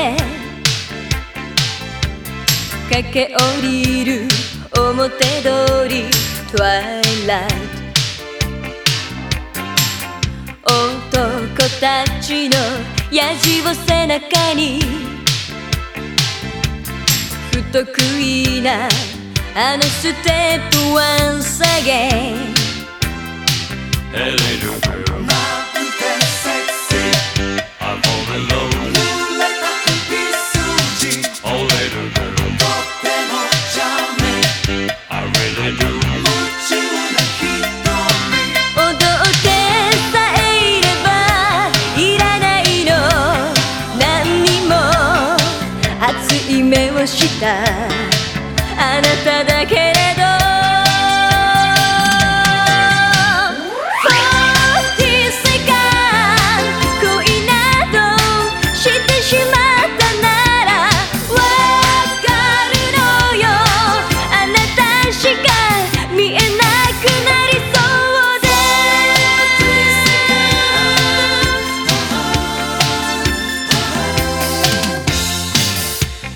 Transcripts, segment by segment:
て。駆け下りる表通り Twilight 男たちのやじを背中に。不得意なあのステップ once again Hey little た。あなただけ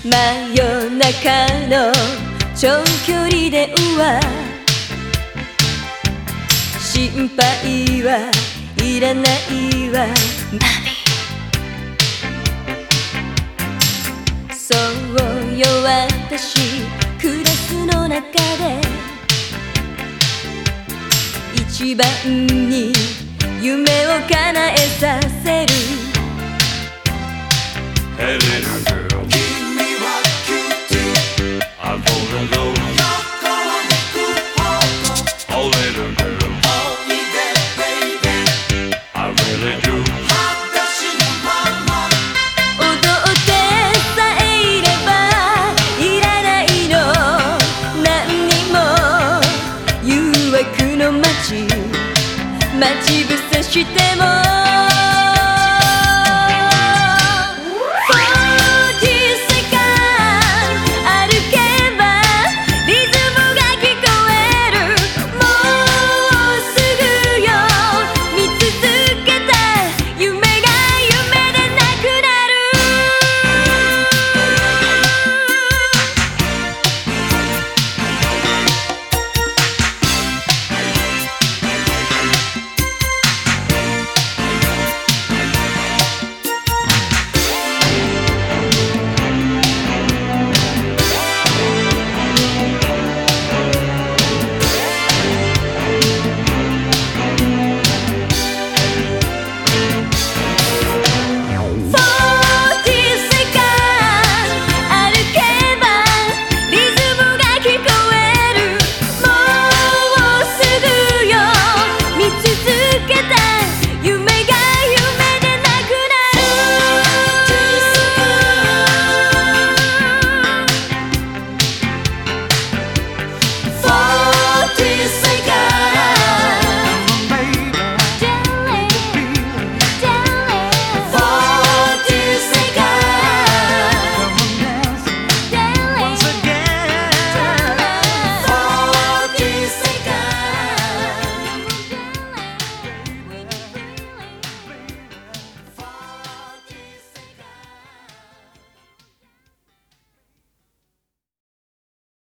真夜中の長距離電話心配はいらないわ。そうよ私クラスの中で。一番に夢を叶えさせる。Hey,